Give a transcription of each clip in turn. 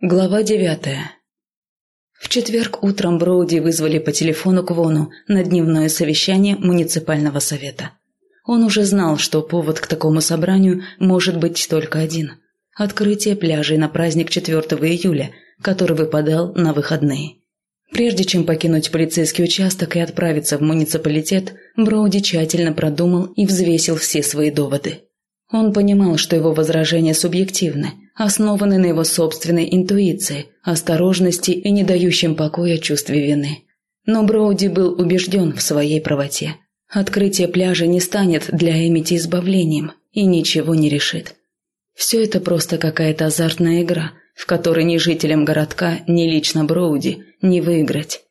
Глава девятая. В четверг утром Броуди вызвали по телефону к Вону на дневное совещание муниципального совета. Он уже знал, что повод к такому собранию может быть только один – открытие пляжей на праздник 4 июля, который выпадал на выходные. Прежде чем покинуть полицейский участок и отправиться в муниципалитет, Броуди тщательно продумал и взвесил все свои доводы. Он понимал, что его возражения субъективны – основанный на его собственной интуиции, осторожности и не дающем покоя чувстве вины. Но Броуди был убежден в своей правоте. Открытие пляжа не станет для Эмити избавлением и ничего не решит. Все это просто какая-то азартная игра, в которой ни жителям городка, ни лично Броуди не выиграть.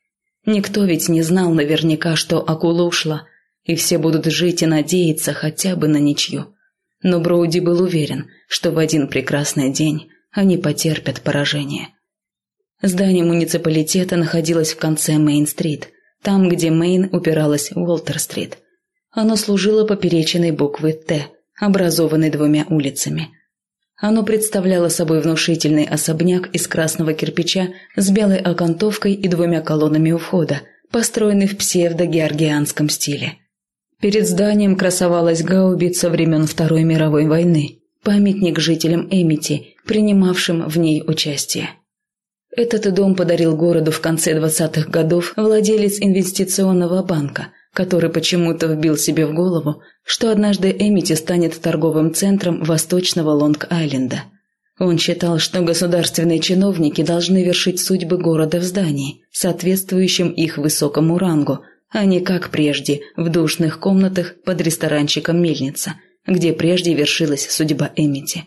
Никто ведь не знал наверняка, что акула ушла, и все будут жить и надеяться хотя бы на ничью. Но Броуди был уверен, что в один прекрасный день они потерпят поражение. Здание муниципалитета находилось в конце Мейн-стрит, там, где Мейн упиралась в Уолтер-стрит. Оно служило поперечиной буквы «Т», образованной двумя улицами. Оно представляло собой внушительный особняк из красного кирпича с белой окантовкой и двумя колоннами у входа, построенный в псевдо-георгианском стиле. Перед зданием красовалась гаубица времен Второй мировой войны, памятник жителям Эмити, принимавшим в ней участие. Этот дом подарил городу в конце 20-х годов владелец инвестиционного банка, который почему-то вбил себе в голову, что однажды Эмити станет торговым центром восточного Лонг-Айленда. Он считал, что государственные чиновники должны вершить судьбы города в здании, соответствующем их высокому рангу – а не как прежде в душных комнатах под ресторанчиком «Мельница», где прежде вершилась судьба Эмити.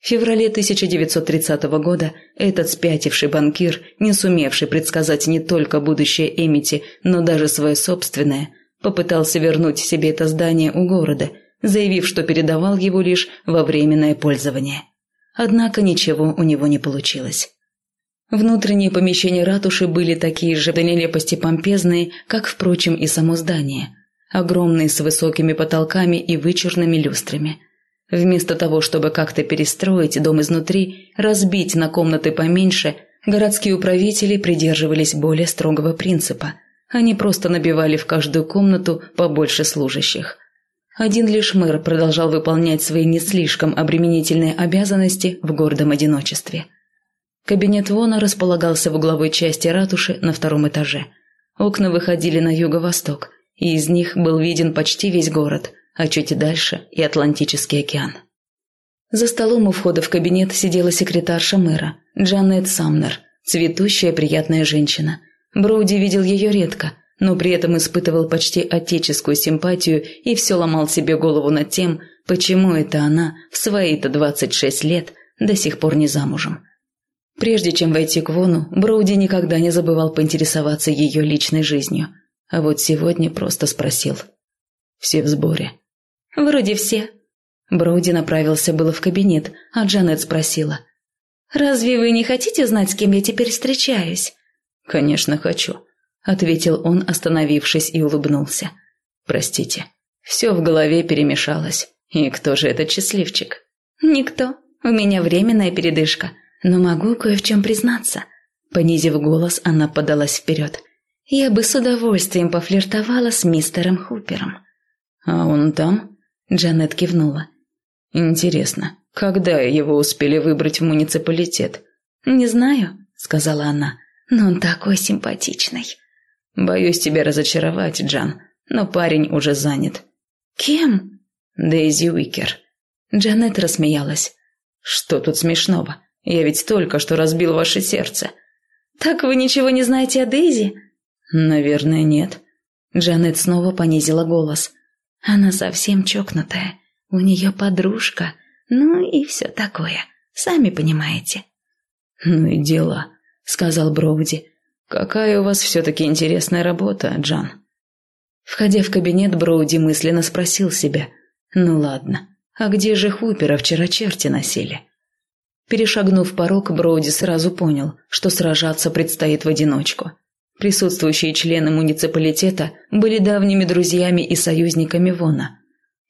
В феврале 1930 года этот спятивший банкир, не сумевший предсказать не только будущее Эмити, но даже свое собственное, попытался вернуть себе это здание у города, заявив, что передавал его лишь во временное пользование. Однако ничего у него не получилось. Внутренние помещения ратуши были такие же до нелепости помпезные, как, впрочем, и само здание. Огромные с высокими потолками и вычурными люстрами. Вместо того, чтобы как-то перестроить дом изнутри, разбить на комнаты поменьше, городские управители придерживались более строгого принципа. Они просто набивали в каждую комнату побольше служащих. Один лишь мэр продолжал выполнять свои не слишком обременительные обязанности в гордом одиночестве – Кабинет Вона располагался в угловой части ратуши на втором этаже. Окна выходили на юго-восток, и из них был виден почти весь город, а чуть дальше и Атлантический океан. За столом у входа в кабинет сидела секретарша мэра, Джанет Самнер, цветущая приятная женщина. Броуди видел ее редко, но при этом испытывал почти отеческую симпатию и все ломал себе голову над тем, почему это она в свои-то 26 лет до сих пор не замужем. Прежде чем войти к Вону, Броуди никогда не забывал поинтересоваться ее личной жизнью. А вот сегодня просто спросил. «Все в сборе?» «Вроде все». Броуди направился было в кабинет, а Джанет спросила. «Разве вы не хотите знать, с кем я теперь встречаюсь?» «Конечно хочу», — ответил он, остановившись и улыбнулся. «Простите, все в голове перемешалось. И кто же этот счастливчик?» «Никто. У меня временная передышка но могу кое в чем признаться». Понизив голос, она подалась вперед. «Я бы с удовольствием пофлиртовала с мистером Хупером». «А он там?» Джанет кивнула. «Интересно, когда его успели выбрать в муниципалитет?» «Не знаю», — сказала она, — «но он такой симпатичный». «Боюсь тебя разочаровать, Джан, но парень уже занят». «Кем?» «Дейзи Уикер». Джанет рассмеялась. «Что тут смешного? Я ведь только что разбил ваше сердце». «Так вы ничего не знаете о Дейзи?» «Наверное, нет». Джанет снова понизила голос. «Она совсем чокнутая. У нее подружка. Ну и все такое. Сами понимаете». «Ну и дела», — сказал Броуди. «Какая у вас все-таки интересная работа, Джан». Входя в кабинет, Броуди мысленно спросил себя. «Ну ладно, а где же Хупера вчера черти носили?» Перешагнув порог, Броуди сразу понял, что сражаться предстоит в одиночку. Присутствующие члены муниципалитета были давними друзьями и союзниками Вона.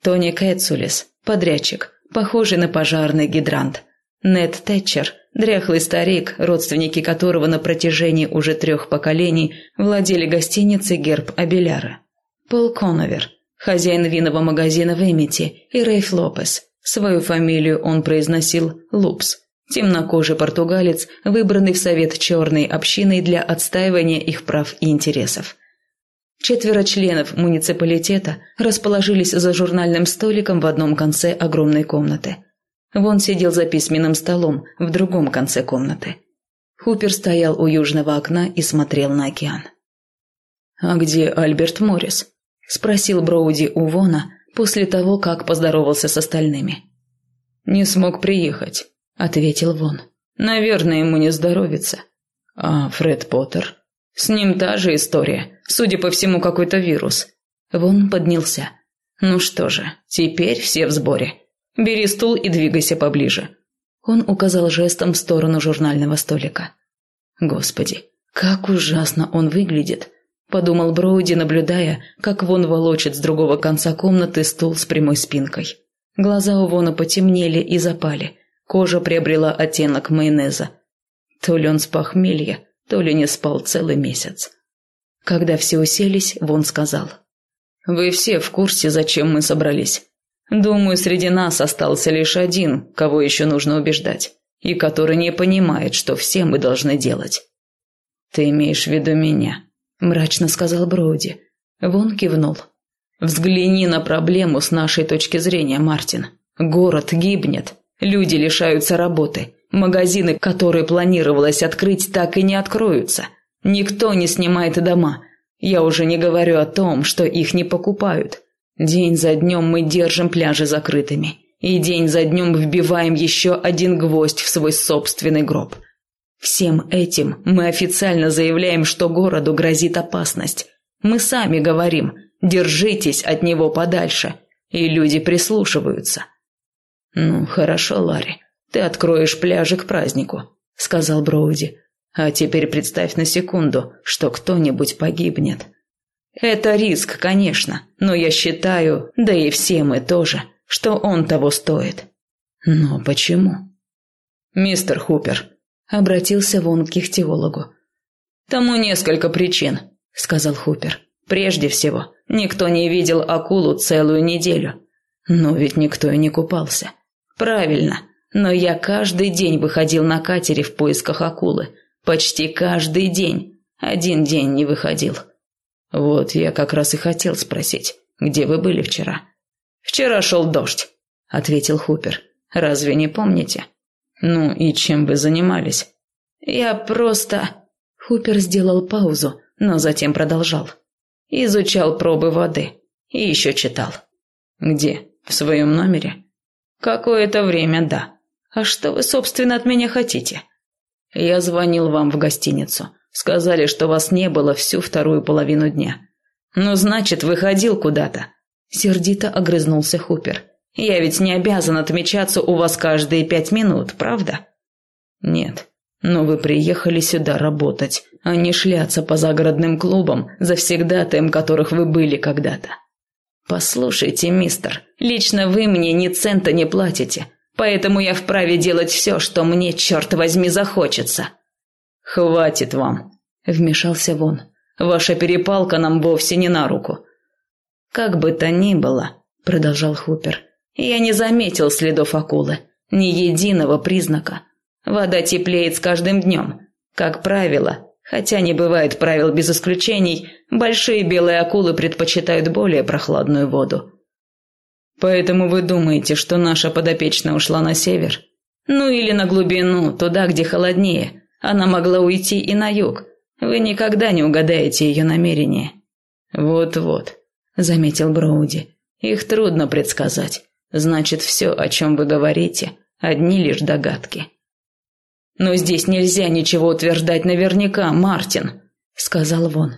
Тони Кэтсулис, подрядчик, похожий на пожарный гидрант. Нед Тэтчер, Дряхлый старик, родственники которого на протяжении уже трех поколений владели гостиницей «Герб Абеляра». Пол Коновер, хозяин винного магазина в Эмити, и Рейф Лопес. Свою фамилию он произносил Лупс. Темнокожий португалец, выбранный в совет черной общиной для отстаивания их прав и интересов. Четверо членов муниципалитета расположились за журнальным столиком в одном конце огромной комнаты. Вон сидел за письменным столом в другом конце комнаты. Хупер стоял у южного окна и смотрел на океан. «А где Альберт Моррис?» – спросил Броуди у Вона после того, как поздоровался с остальными. «Не смог приехать», – ответил Вон. «Наверное, ему не здоровится». «А Фред Поттер?» «С ним та же история. Судя по всему, какой-то вирус». Вон поднялся. «Ну что же, теперь все в сборе. Бери стул и двигайся поближе». Он указал жестом в сторону журнального столика. «Господи, как ужасно он выглядит!» подумал Броуди, наблюдая, как Вон волочит с другого конца комнаты стул с прямой спинкой. Глаза у Вона потемнели и запали, кожа приобрела оттенок майонеза. То ли он с похмелья, то ли не спал целый месяц. Когда все уселись, Вон сказал. «Вы все в курсе, зачем мы собрались. Думаю, среди нас остался лишь один, кого еще нужно убеждать, и который не понимает, что все мы должны делать. Ты имеешь в виду меня?» – мрачно сказал Броуди. Вон кивнул. «Взгляни на проблему с нашей точки зрения, Мартин. Город гибнет, люди лишаются работы, магазины, которые планировалось открыть, так и не откроются. Никто не снимает дома. Я уже не говорю о том, что их не покупают. День за днем мы держим пляжи закрытыми, и день за днем вбиваем еще один гвоздь в свой собственный гроб – Всем этим мы официально заявляем, что городу грозит опасность. Мы сами говорим «держитесь от него подальше», и люди прислушиваются. «Ну, хорошо, Ларри, ты откроешь пляжи к празднику», — сказал Броуди. «А теперь представь на секунду, что кто-нибудь погибнет». «Это риск, конечно, но я считаю, да и все мы тоже, что он того стоит». «Но почему?» «Мистер Хупер, Обратился Вон к ихтиологу. «Тому несколько причин», — сказал Хупер. «Прежде всего, никто не видел акулу целую неделю. Но ведь никто и не купался. Правильно, но я каждый день выходил на катере в поисках акулы. Почти каждый день. Один день не выходил. Вот я как раз и хотел спросить, где вы были вчера?» «Вчера шел дождь», — ответил Хупер. «Разве не помните?» «Ну и чем вы занимались?» «Я просто...» Хупер сделал паузу, но затем продолжал. «Изучал пробы воды. И еще читал». «Где? В своем номере?» «Какое-то время, да. А что вы, собственно, от меня хотите?» «Я звонил вам в гостиницу. Сказали, что вас не было всю вторую половину дня». «Ну, значит, выходил куда-то». Сердито огрызнулся Хупер. Я ведь не обязан отмечаться у вас каждые пять минут, правда? Нет. Но вы приехали сюда работать, а не шляться по загородным клубам, завсегдатаем которых вы были когда-то. Послушайте, мистер, лично вы мне ни цента не платите, поэтому я вправе делать все, что мне, черт возьми, захочется. Хватит вам, вмешался Вон. Ваша перепалка нам вовсе не на руку. Как бы то ни было, продолжал Хупер, я не заметил следов акулы, ни единого признака. Вода теплеет с каждым днем. Как правило, хотя не бывает правил без исключений, большие белые акулы предпочитают более прохладную воду. Поэтому вы думаете, что наша подопечная ушла на север? Ну или на глубину, туда, где холоднее. Она могла уйти и на юг. Вы никогда не угадаете ее намерения. Вот-вот, заметил Броуди. Их трудно предсказать. Значит, все, о чем вы говорите, одни лишь догадки. Но здесь нельзя ничего утверждать наверняка, Мартин, сказал Вон.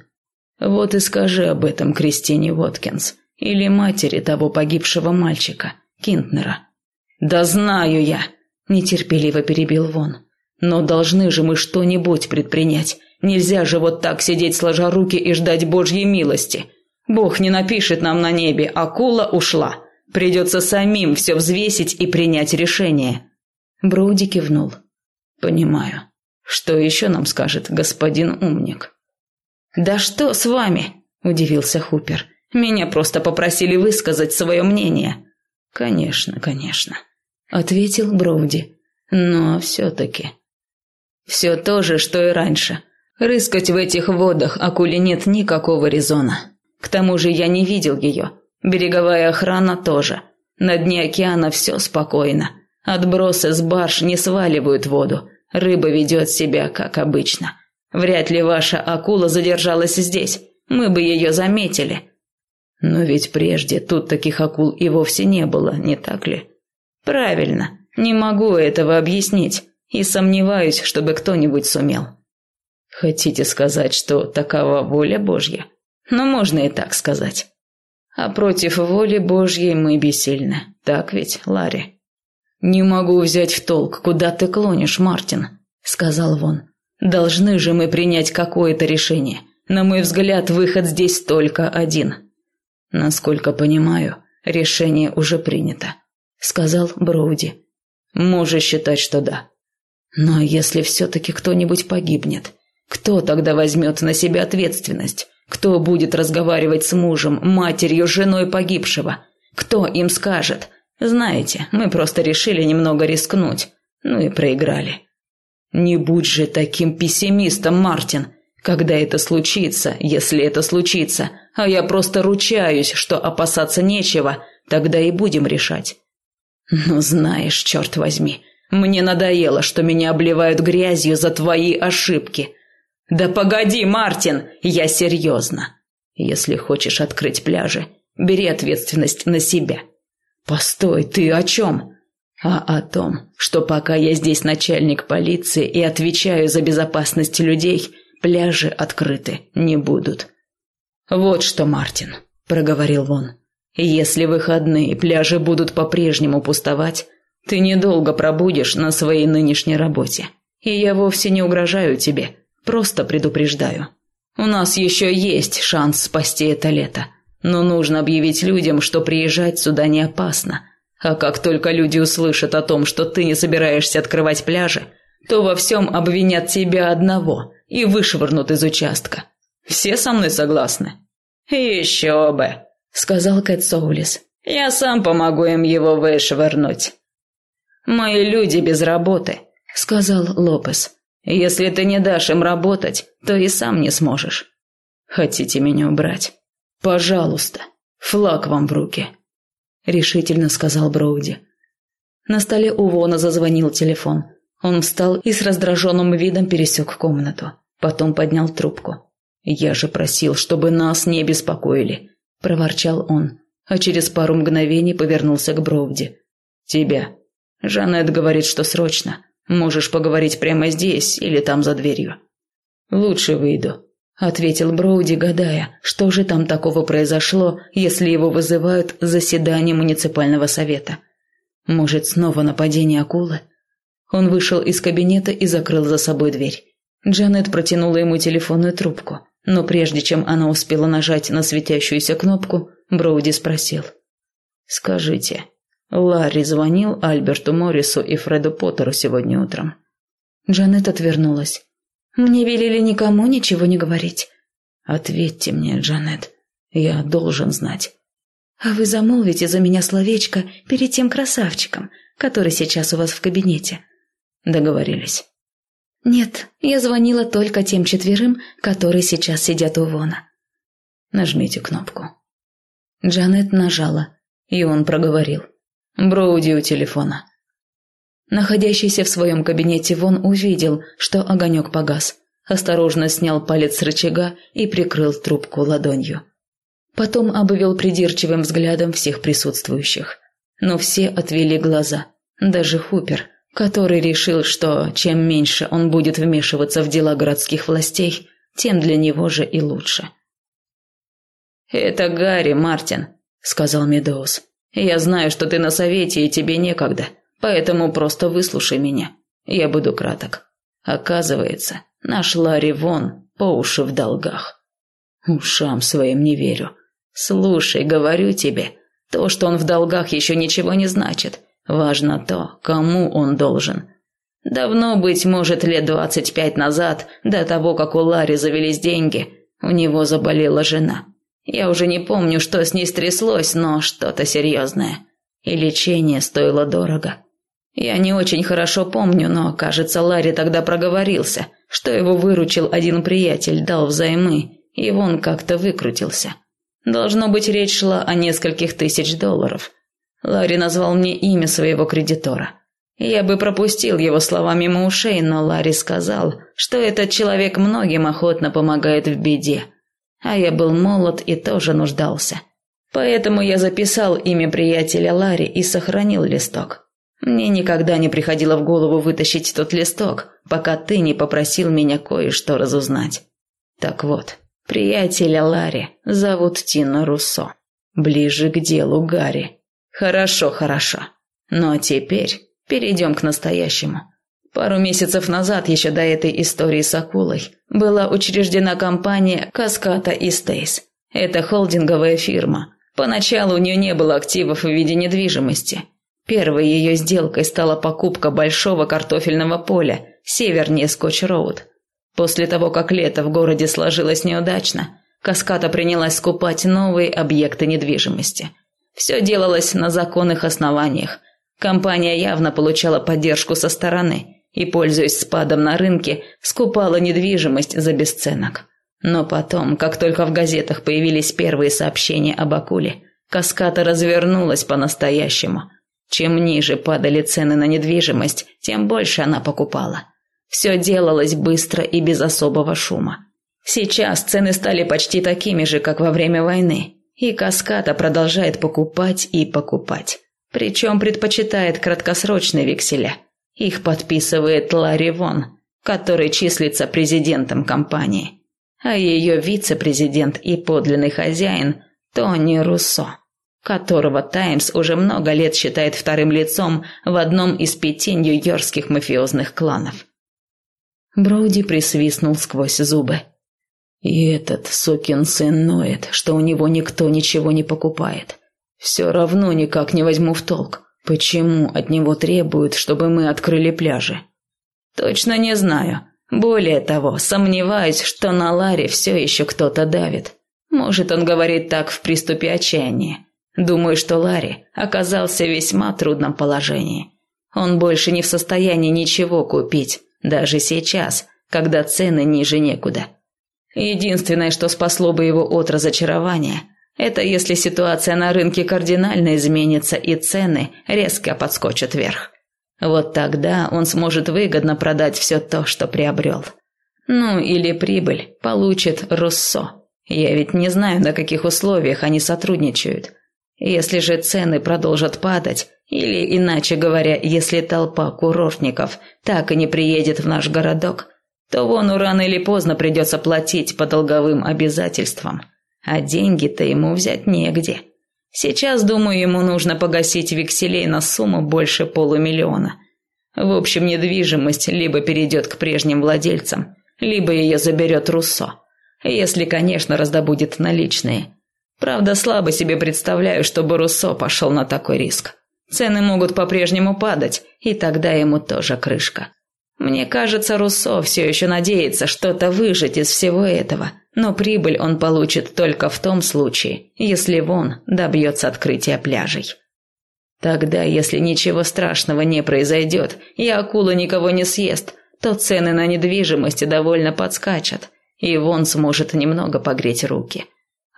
Вот и скажи об этом Кристине Воткинс или матери того погибшего мальчика, Кинтнера. Да знаю я, нетерпеливо перебил Вон. Но должны же мы что-нибудь предпринять. Нельзя же вот так сидеть сложа руки и ждать Божьей милости. Бог не напишет нам на небе «Акула ушла», Придется самим все взвесить и принять решение». Броуди кивнул. Понимаю. Что еще нам скажет господин умник? Да что с вами? Удивился Хупер. Меня просто попросили высказать свое мнение. Конечно, конечно. Ответил Броуди. Но все-таки... Все то же, что и раньше. Рыскать в этих водах акуле нет никакого резона. К тому же я не видел ее. Береговая охрана тоже. На дне океана все спокойно. Отбросы с барж не сваливают воду. Рыба ведет себя, как обычно. Вряд ли ваша акула задержалась здесь. Мы бы ее заметили. Но ведь прежде тут таких акул и вовсе не было, не так ли? Правильно. Не могу этого объяснить. И сомневаюсь, чтобы кто-нибудь сумел. Хотите сказать, что такова воля Божья? Но ну, можно и так сказать. А против воли Божьей мы бессильны. Так ведь, Ларри? «Не могу взять в толк, куда ты клонишь, Мартин», — сказал Вон. «Должны же мы принять какое-то решение. На мой взгляд, выход здесь только один». «Насколько понимаю, решение уже принято», — сказал Броуди. «Можешь считать, что да. Но если все-таки кто-нибудь погибнет, кто тогда возьмет на себя ответственность? Кто будет разговаривать с мужем, матерью, женой погибшего? Кто им скажет? Знаете, мы просто решили немного рискнуть. Ну и проиграли. Не будь же таким пессимистом, Мартин. Когда это случится, если это случится, а я просто ручаюсь, что опасаться нечего, тогда и будем решать. Ну, знаешь, черт возьми, мне надоело, что меня обливают грязью за твои ошибки. Да погоди, Мартин, я серьезно. Если хочешь открыть пляжи, бери ответственность на себя. Постой, ты о чем? А о том, что пока я здесь начальник полиции и отвечаю за безопасность людей, пляжи открыты не будут. Вот что, Мартин, проговорил Вон. Если выходные пляжи будут по-прежнему пустовать, ты недолго пробудешь на своей нынешней работе. И я вовсе не угрожаю тебе, просто предупреждаю. У нас еще есть шанс спасти это лето. Но нужно объявить людям, что приезжать сюда не опасно. А как только люди услышат о том, что ты не собираешься открывать пляжи, то во всем обвинят тебя одного и вышвырнут из участка. Все со мной согласны? Еще бы, сказал Кэт Соулис. Я сам помогу им его вышвырнуть. Мои люди без работы, сказал Лопес. Если ты не дашь им работать, то и сам не сможешь. Хотите меня убрать? «Пожалуйста, флаг вам в руки», – решительно сказал Броуди. На столе у Вона зазвонил телефон. Он встал и с раздраженным видом пересек комнату. Потом поднял трубку. «Я же просил, чтобы нас не беспокоили», – проворчал он, а через пару мгновений повернулся к Броуди. «Тебя. Жанет говорит, что срочно. Можешь поговорить прямо здесь или там за дверью». «Лучше выйду ответил Броуди, гадая, что же там такого произошло, если его вызывают заседание муниципального совета. Может, снова нападение акулы? Он вышел из кабинета и закрыл за собой дверь. Джанет протянула ему телефонную трубку, но прежде чем она успела нажать на светящуюся кнопку, Броуди спросил. «Скажите, Ларри звонил Альберту Моррису и Фреду Поттеру сегодня утром?» Джанет отвернулась. Мне велели никому ничего не говорить. Ответьте мне, Джанет. Я должен знать. А вы замолвите за меня словечко перед тем красавчиком, который сейчас у вас в кабинете. Договорились. Нет, я звонила только тем четверым, которые сейчас сидят у Вона. Нажмите кнопку. Джанет нажала, и он проговорил. Броуди у телефона. Находящийся в своем кабинете Вон увидел, что огонек погас. Осторожно снял палец с рычага и прикрыл трубку ладонью. Потом обвел придирчивым взглядом всех присутствующих. Но все отвели глаза. Даже Хупер, который решил, что чем меньше он будет вмешиваться в дела городских властей, тем для него же и лучше. «Это Гарри, Мартин», — сказал Медоуз. «Я знаю, что ты на совете и тебе некогда. Поэтому просто выслушай меня. Я буду краток. Оказывается, наш Ларри Вон по уши в долгах. Ушам своим не верю. Слушай, говорю тебе, то, что он в долгах, еще ничего не значит. Важно то, кому он должен. Давно, быть может, лет двадцать пять назад, до того, как у Ларри завелись деньги, у него заболела жена. Я уже не помню, что с ней стряслось, но что-то серьезное. И лечение стоило дорого. Я не очень хорошо помню, но, кажется, Ларри тогда проговорился, что его выручил один приятель, дал взаймы, и он как-то выкрутился. Должно быть, речь шла о нескольких тысяч долларов. Ларри назвал мне имя своего кредитора. Я бы пропустил его слова мимо ушей, но Ларри сказал, что этот человек многим охотно помогает в беде. А я был молод и тоже нуждался. Поэтому я записал имя приятеля Ларри и сохранил листок. Мне никогда не приходило в голову вытащить тот листок, пока ты не попросил меня кое-что разузнать. Так вот, приятеля Ларри зовут Тина Руссо. Ближе к делу Гарри. Хорошо, хорошо. А теперь Перейдем к настоящему. Пару месяцев назад, еще до этой истории с акулой, была учреждена компания «Каската и Стейс». Это холдинговая фирма. Поначалу у нее не было активов в виде недвижимости. Первой ее сделкой стала покупка большого картофельного поля севернее Скотч-Роуд. После того, как лето в городе сложилось неудачно, Каската принялась скупать новые объекты недвижимости. Все делалось на законных основаниях – Компания явно получала поддержку со стороны и, пользуясь спадом на рынке, скупала недвижимость за бесценок. Но потом, как только в газетах появились первые сообщения об акуле, каскада развернулась по-настоящему. Чем ниже падали цены на недвижимость, тем больше она покупала. Все делалось быстро и без особого шума. Сейчас цены стали почти такими же, как во время войны, и каскада продолжает покупать и покупать. Причем предпочитает краткосрочные векселя. Их подписывает Ларри Вон, который числится президентом компании. А ее вице-президент и подлинный хозяин Тони Руссо, которого «Таймс» уже много лет считает вторым лицом в одном из пяти нью-йоркских мафиозных кланов. Броуди присвистнул сквозь зубы. И этот сукин сын ноет, что у него никто ничего не покупает. Все равно никак не возьму в толк, почему от него требуют, чтобы мы открыли пляжи. Точно не знаю. Более того, сомневаюсь, что на Ларе все еще кто-то давит. Может, он говорит так в приступе отчаяния. Думаю, что Ларри оказался в весьма трудном положении. Он больше не в состоянии ничего купить, даже сейчас, когда цены ниже некуда. Единственное, что спасло бы его от разочарования, это если ситуация на рынке кардинально изменится и цены резко подскочат вверх. Вот тогда он сможет выгодно продать все то, что приобрел. Ну, или прибыль получит Руссо. Я ведь не знаю, на каких условиях они сотрудничают. Если же цены продолжат падать, или, иначе говоря, если толпа курортников так и не приедет в наш городок, то вону рано или поздно придется платить по долговым обязательствам – а деньги-то ему взять негде. Сейчас, думаю, ему нужно погасить векселей на сумму больше полумиллиона. В общем, недвижимость либо перейдет к прежним владельцам, либо ее заберет Руссо. Если, конечно, раздобудет наличные. Правда, слабо себе представляю, чтобы Руссо пошел на такой риск. Цены могут по-прежнему падать, и тогда ему тоже крышка. Мне кажется, Руссо все еще надеется что-то выжить из всего этого, но прибыль он получит только в том случае, если Вон добьется открытия пляжей. Тогда, если ничего страшного не произойдет и акула никого не съест, то цены на недвижимость довольно подскачут, и Вон сможет немного погреть руки.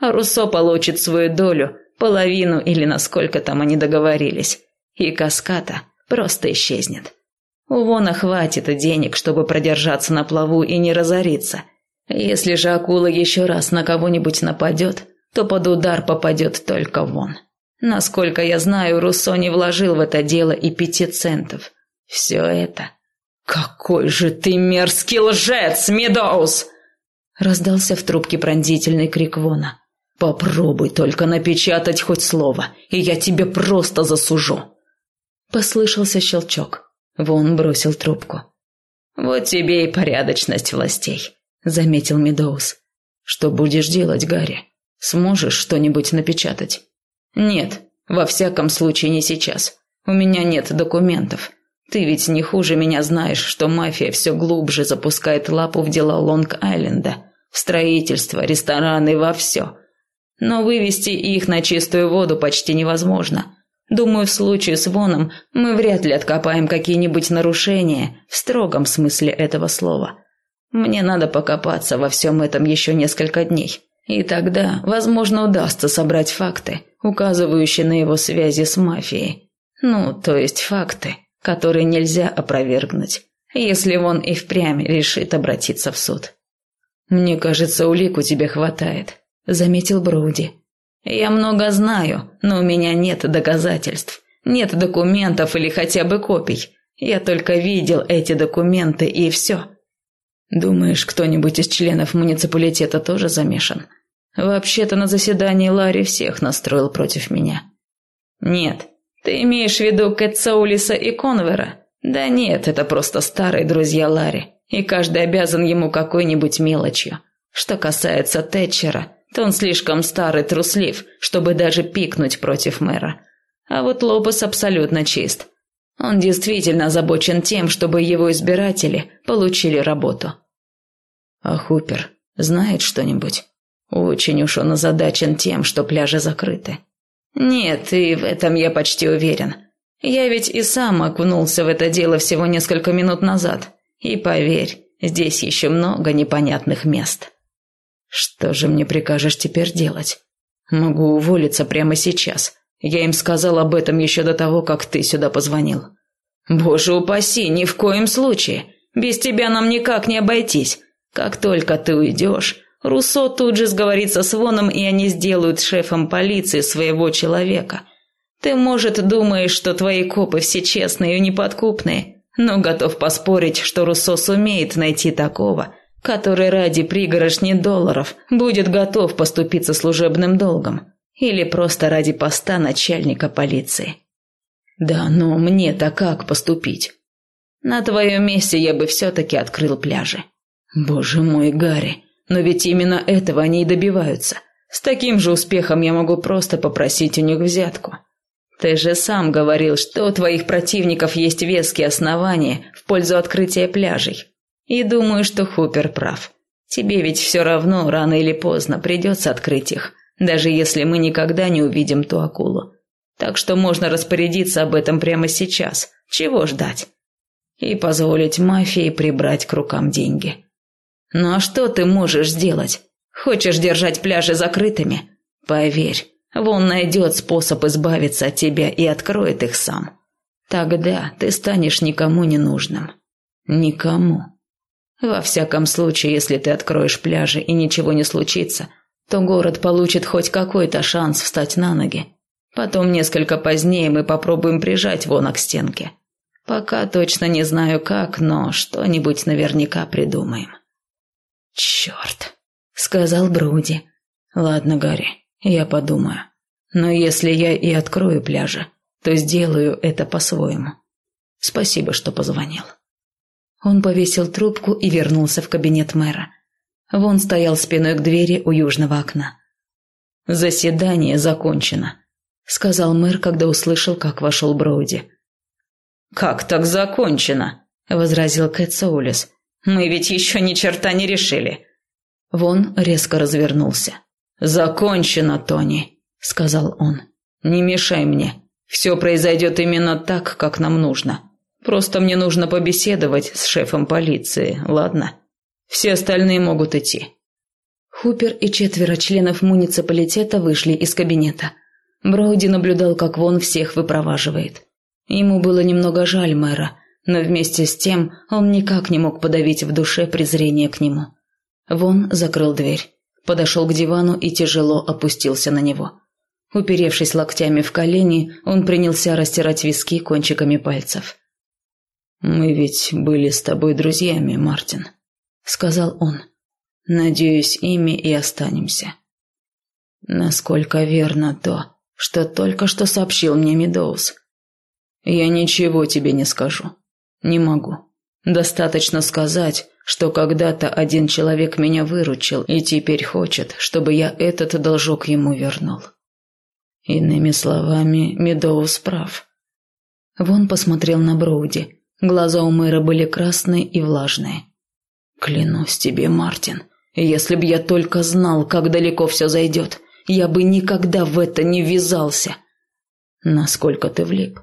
А Руссо получит свою долю, половину или насколько там они договорились, и каската просто исчезнет. У Вона хватит денег, чтобы продержаться на плаву и не разориться. Если же акула еще раз на кого-нибудь нападет, то под удар попадет только Вон. Насколько я знаю, Руссо не вложил в это дело и пяти центов. Все это... «Какой же ты мерзкий лжец, Медоуз!» Раздался в трубке пронзительный крик Вона. «Попробуй только напечатать хоть слово, и я тебе просто засужу!» Послышался щелчок. Вон бросил трубку. «Вот тебе и порядочность властей», — заметил Медоуз. «Что будешь делать, Гарри? Сможешь что-нибудь напечатать?» «Нет, во всяком случае не сейчас. У меня нет документов. Ты ведь не хуже меня знаешь, что мафия все глубже запускает лапу в дела Лонг-Айленда, в строительство, рестораны, во все. Но вывести их на чистую воду почти невозможно. Думаю, в случае с Воном мы вряд ли откопаем какие-нибудь нарушения в строгом смысле этого слова. Мне надо покопаться во всем этом еще несколько дней. И тогда, возможно, удастся собрать факты, указывающие на его связи с мафией. Ну, то есть факты, которые нельзя опровергнуть, если он и впрямь решит обратиться в суд. «Мне кажется, улик у тебя хватает», — заметил Броуди. «Я много знаю, но у меня нет доказательств, нет документов или хотя бы копий. Я только видел эти документы и все. Думаешь, кто-нибудь из членов муниципалитета тоже замешан? Вообще-то на заседании Ларри всех настроил против меня. Нет, ты имеешь в виду Кэтсаулиса и Конвера? Да нет, это просто старые друзья Ларри, и каждый обязан ему какой-нибудь мелочью. Что касается Тэтчера, то он слишком старый труслив, чтобы даже пикнуть против мэра. А вот Лопес абсолютно чист. Он действительно озабочен тем, чтобы его избиратели получили работу. А Хупер знает что-нибудь? Очень уж он озадачен тем, что пляжи закрыты. Нет, и в этом я почти уверен. Я ведь и сам окунулся в это дело всего несколько минут назад. И поверь, здесь еще много непонятных мест. Что же мне прикажешь теперь делать? Могу уволиться прямо сейчас. Я им сказал об этом еще до того, как ты сюда позвонил. Боже упаси, ни в коем случае. Без тебя нам никак не обойтись. Как только ты уйдешь, Руссо тут же сговорится с Воном, и они сделают шефом полиции своего человека. Ты, может, думаешь, что твои копы все честные и неподкупные, но готов поспорить, что Руссо сумеет найти такого, который ради пригорошни долларов будет готов поступиться служебным долгом или просто ради поста начальника полиции. Да, но мне-то как поступить? На твоем месте я бы все-таки открыл пляжи. Боже мой, Гарри, но ведь именно этого они и добиваются. С таким же успехом я могу просто попросить у них взятку. Ты же сам говорил, что у твоих противников есть веские основания в пользу открытия пляжей. И думаю, что Хупер прав. Тебе ведь все равно рано или поздно придется открыть их, даже если мы никогда не увидим ту акулу. Так что можно распорядиться об этом прямо сейчас. Чего ждать? И позволить мафии прибрать к рукам деньги. Ну а что ты можешь сделать? Хочешь держать пляжи закрытыми? Поверь, Вон найдет способ избавиться от тебя и откроет их сам. Тогда ты станешь никому не нужным. Никому. Во всяком случае, если ты откроешь пляжи и ничего не случится, то город получит хоть какой-то шанс встать на ноги. Потом несколько позднее мы попробуем прижать Вона к стенке. Пока точно не знаю как, но что-нибудь наверняка придумаем. «Черт!» — сказал Броуди. «Ладно, Гарри, я подумаю. Но если я и открою пляжи, то сделаю это по-своему. Спасибо, что позвонил». Он повесил трубку и вернулся в кабинет мэра. Вон стоял спиной к двери у южного окна. «Заседание закончено», — сказал мэр, когда услышал, как вошел Броуди. «Как так закончено?» — возразил Кэт Соулис. Мы ведь еще ни черта не решили». Вон резко развернулся. «Закончено, Тони», — сказал он. «Не мешай мне. Все произойдет именно так, как нам нужно. Просто мне нужно побеседовать с шефом полиции, ладно? Все остальные могут идти». Хупер и четверо членов муниципалитета вышли из кабинета. Броуди наблюдал, как Вон всех выпроваживает. Ему было немного жаль мэра, но вместе с тем он никак не мог подавить в душе презрение к нему. Вон закрыл дверь, подошел к дивану и тяжело опустился на него. Уперевшись локтями в колени, он принялся растирать виски кончиками пальцев. «Мы ведь были с тобой друзьями, Мартин», — сказал он. «Надеюсь, ими и останемся». «Насколько верно то, что только что сообщил мне Медоуз?» «Я ничего тебе не скажу. Не могу. Достаточно сказать, что когда-то один человек меня выручил и теперь хочет, чтобы я этот должок ему вернул. Иными словами, Медоуз прав. Вон посмотрел на Броуди. Глаза у мэра были красные и влажные. «Клянусь тебе, Мартин, если б я только знал, как далеко все зайдет, я бы никогда в это не ввязался». «Насколько ты влип?»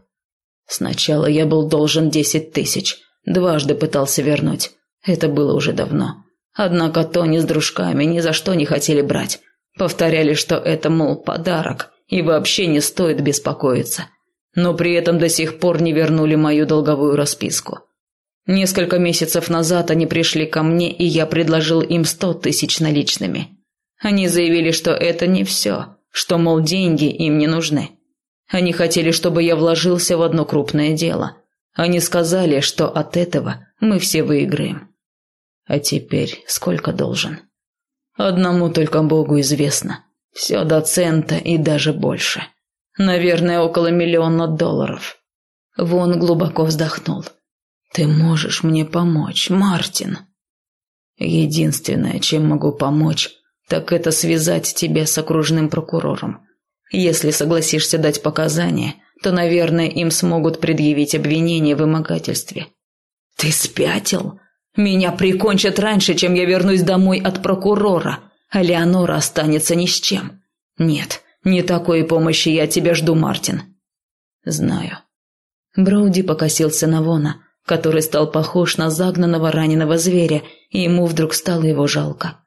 «Сначала я был должен десять тысяч, дважды пытался вернуть. Это было уже давно. Однако Тони с дружками ни за что не хотели брать. Повторяли, что это, мол, подарок, и вообще не стоит беспокоиться. Но при этом до сих пор не вернули мою долговую расписку. Несколько месяцев назад они пришли ко мне, и я предложил им сто тысяч наличными. Они заявили, что это не все, что, мол, деньги им не нужны. Они хотели, чтобы я вложился в одно крупное дело. Они сказали, что от этого мы все выиграем. А теперь сколько должен? Одному только Богу известно. Все до цента и даже больше. Наверное, около миллиона долларов. Вон глубоко вздохнул. Ты можешь мне помочь, Мартин. Единственное, чем могу помочь, так это связать тебя с окружным прокурором. Если согласишься дать показания, то, наверное, им смогут предъявить обвинение в вымогательстве. Ты спятил? Меня прикончат раньше, чем я вернусь домой от прокурора, а Леонора останется ни с чем. Нет, не такой помощи я тебя жду, Мартин. Знаю. Броуди покосился на Вона, который стал похож на загнанного раненого зверя, и ему вдруг стало его жалко.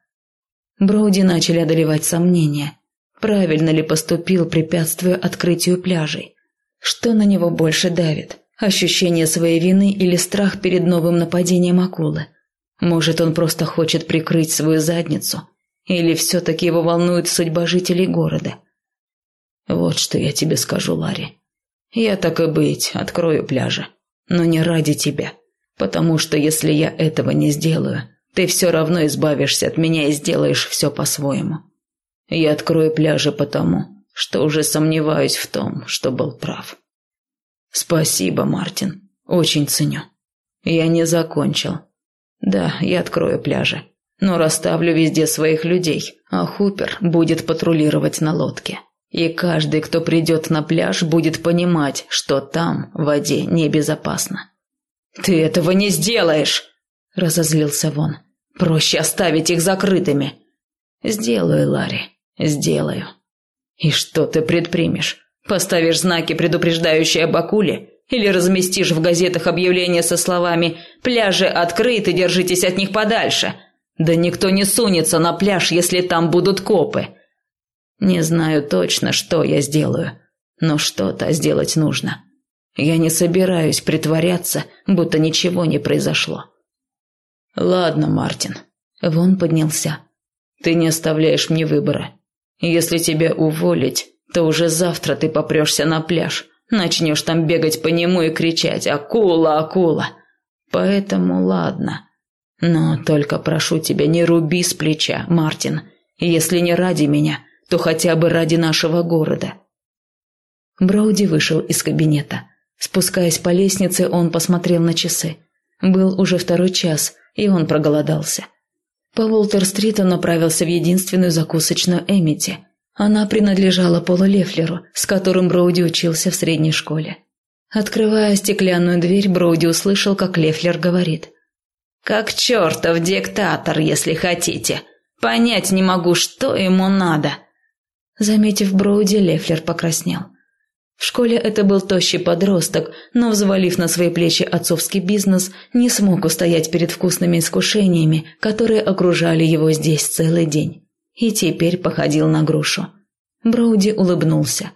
Броуди начали одолевать сомнения. Правильно ли поступил, препятствуя открытию пляжей? Что на него больше давит? Ощущение своей вины или страх перед новым нападением акулы? Может, он просто хочет прикрыть свою задницу? Или все-таки его волнует судьба жителей города? Вот что я тебе скажу, Ларри. Я так и быть, открою пляжи. Но не ради тебя. Потому что если я этого не сделаю, ты все равно избавишься от меня и сделаешь все по-своему. Я открою пляжи потому, что уже сомневаюсь в том, что был прав. «Спасибо, Мартин. Очень ценю. Я не закончил. Да, я открою пляжи, но расставлю везде своих людей, а Хупер будет патрулировать на лодке. И каждый, кто придет на пляж, будет понимать, что там, в воде, небезопасно». «Ты этого не сделаешь!» – разозлился Вон. «Проще оставить их закрытыми». «Сделаю, Ларри, сделаю». «И что ты предпримешь? Поставишь знаки, предупреждающие об акуле, или разместишь в газетах объявления со словами «Пляжи открыты, держитесь от них подальше». Да никто не сунется на пляж, если там будут копы. Не знаю точно, что я сделаю, но что-то сделать нужно. Я не собираюсь притворяться, будто ничего не произошло. Ладно, Мартин. Вон поднялся. Ты не оставляешь мне выбора. Если тебя уволить, то уже завтра ты попрешься на пляж, начнешь там бегать по нему и кричать «Акула, акула!». Поэтому ладно. Но только прошу тебя, не руби с плеча, Мартин. Если не ради меня, то хотя бы ради нашего города. Броуди вышел из кабинета. Спускаясь по лестнице, он посмотрел на часы. Был уже второй час, и он проголодался. По Уолтер-стрит он направился в единственную закусочную Эмити – она принадлежала Полу Лефлеру, с которым Броуди учился в средней школе. Открывая стеклянную дверь, Броуди услышал, как Лефлер говорит. «Как чертов диктатор, если хотите. Понять не могу, что ему надо». Заметив Броуди, Лефлер покраснел. В школе это был тощий подросток, но, взвалив на свои плечи отцовский бизнес, не смог устоять перед вкусными искушениями, которые окружали его здесь целый день и теперь походил на грушу. Броуди улыбнулся.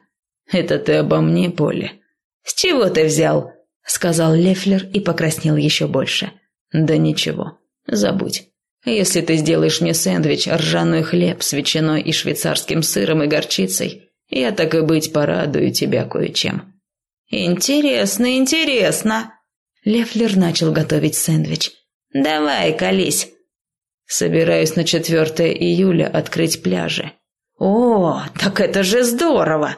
«Это ты обо мне, Полли?» «С чего ты взял?» – сказал Лефлер и покраснел еще больше. «Да ничего, забудь. Если ты сделаешь мне сэндвич, ржаной хлеб с ветчиной и швейцарским сыром и горчицей, я так и быть порадую тебя кое-чем». «Интересно, интересно!» Лефлер начал готовить сэндвич. «Давай, колись, Собираюсь на 4 июля открыть пляжи. О, так это же здорово!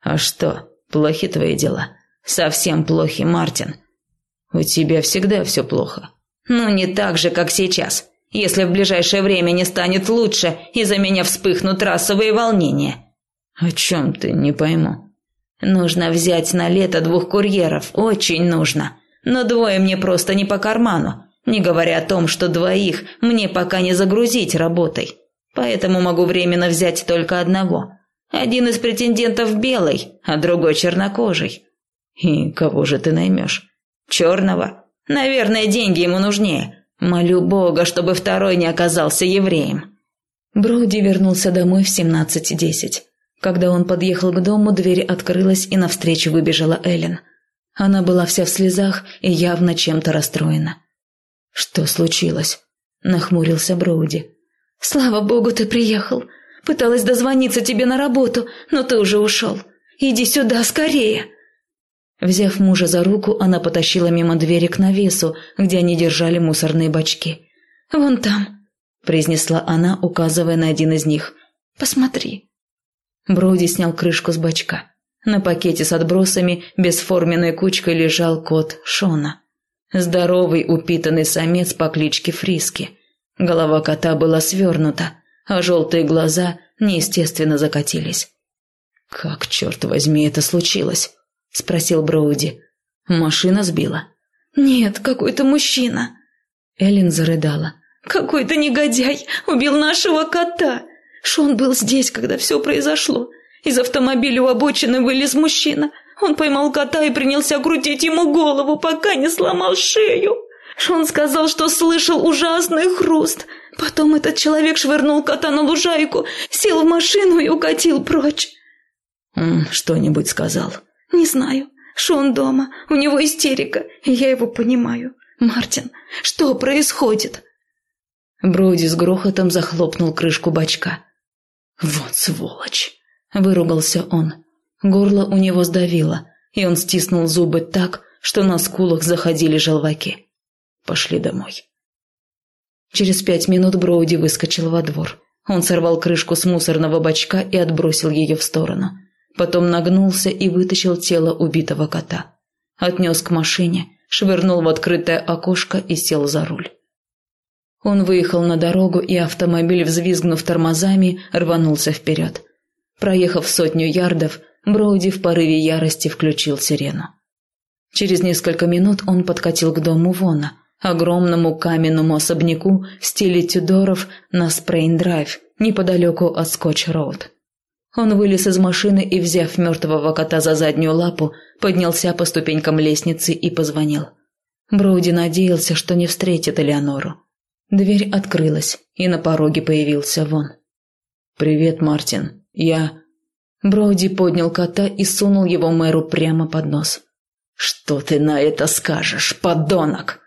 А что, плохи твои дела? Совсем плохи, Мартин. У тебя всегда все плохо. Ну, не так же, как сейчас. Если в ближайшее время не станет лучше, из-за меня вспыхнут расовые волнения. О чем ты, не пойму. Нужно взять на лето двух курьеров, очень нужно. но двое мне просто не по карману, не говоря о том, что двоих мне пока не загрузить работой. Поэтому могу временно взять только одного. Один из претендентов белый, а другой чернокожий. И кого же ты наймешь? Черного? Наверное, деньги ему нужнее. Молю Бога, чтобы второй не оказался евреем. Броуди вернулся домой в 17.10. Когда он подъехал к дому, дверь открылась и навстречу выбежала Эллен. Она была вся в слезах и явно чем-то расстроена. «Что случилось?» – нахмурился Броуди. «Слава богу, ты приехал. Пыталась дозвониться тебе на работу, но ты уже ушел. Иди сюда, скорее!» Взяв мужа за руку, она потащила мимо двери к навесу, где они держали мусорные бачки. «Вон там», – произнесла она, указывая на один из них. «Посмотри». Броуди снял крышку с бачка. На пакете с отбросами бесформенной кучкой лежал кот Шона. Здоровый упитанный самец по кличке Фриски. Голова кота была свернута, а желтые глаза неестественно закатились. «Как, черт возьми, это случилось?» – спросил Броуди. «Машина сбила?» «Нет, какой-то мужчина». Эллен зарыдала. «Какой-то негодяй убил нашего кота. Шон был здесь, когда все произошло. Из автомобиля у обочины вылез мужчина. Он поймал кота и принялся крутить ему голову, пока не сломал шею. Шон сказал, что слышал ужасный хруст. Потом этот человек швырнул кота на лужайку, сел в машину и укатил прочь. «Что-нибудь сказал?» «Не знаю. Шон дома. У него истерика, я его понимаю. Мартин, что происходит?» Броуди с грохотом захлопнул крышку бачка. «Вот сволочь!» Выругался он. Горло у него сдавило, и он стиснул зубы так, что на скулах заходили желваки. Пошли домой. Через пять минут Броуди выскочил во двор. Он сорвал крышку с мусорного бачка и отбросил ее в сторону. Потом нагнулся и вытащил тело убитого кота. Отнес к машине, швырнул в открытое окошко и сел за руль. Он выехал на дорогу, и автомобиль, взвизгнув тормозами, рванулся вперед. Проехав сотню ярдов, Броуди в порыве ярости включил сирену. Через несколько минут он подкатил к дому Вона, огромному каменному особняку в стиле Тюдоров на Спрейн-драйв, неподалеку от Скотч-роуд. Он вылез из машины и, взяв мертвого кота за заднюю лапу, поднялся по ступенькам лестницы и позвонил. Броуди надеялся, что не встретит Элеонору. Дверь открылась, и на пороге появился Вон. «Привет, Мартин. Я...» Броуди поднял кота и сунул его мэру прямо под нос. «Что ты на это скажешь, подонок?»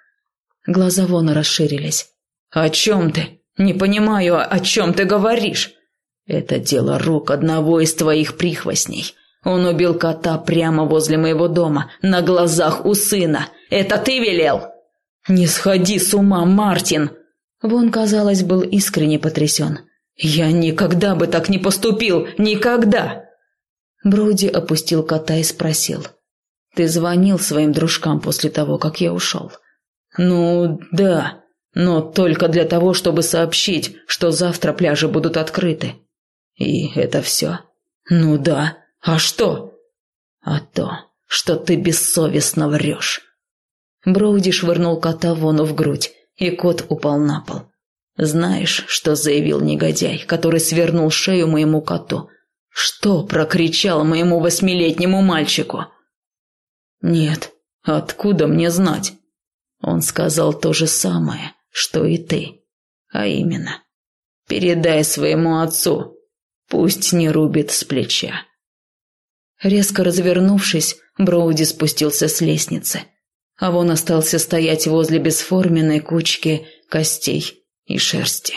Глаза Вона расширились. «О чем ты? Не понимаю, о чем ты говоришь?» «Это дело рук одного из твоих прихвостней. Он убил кота прямо возле моего дома, на глазах у сына. Это ты велел?» «Не сходи с ума, Мартин!» Вон, казалось, был искренне потрясен. «Я никогда бы так не поступил! Никогда!» Броуди опустил кота и спросил. «Ты звонил своим дружкам после того, как я ушел?» «Ну, да, но только для того, чтобы сообщить, что завтра пляжи будут открыты». «И это все?» «Ну да. А что?» «А то, что ты бессовестно врешь». Броуди швырнул кота вону в грудь, и кот упал на пол. Знаешь, что заявил негодяй, который свернул шею моему коту? Что прокричал моему восьмилетнему мальчику? Нет, откуда мне знать? Он сказал то же самое, что и ты. А именно, передай своему отцу, пусть не рубит с плеча. Резко развернувшись, Броуди спустился с лестницы, а вон остался стоять возле бесформенной кучки костей и шерсти.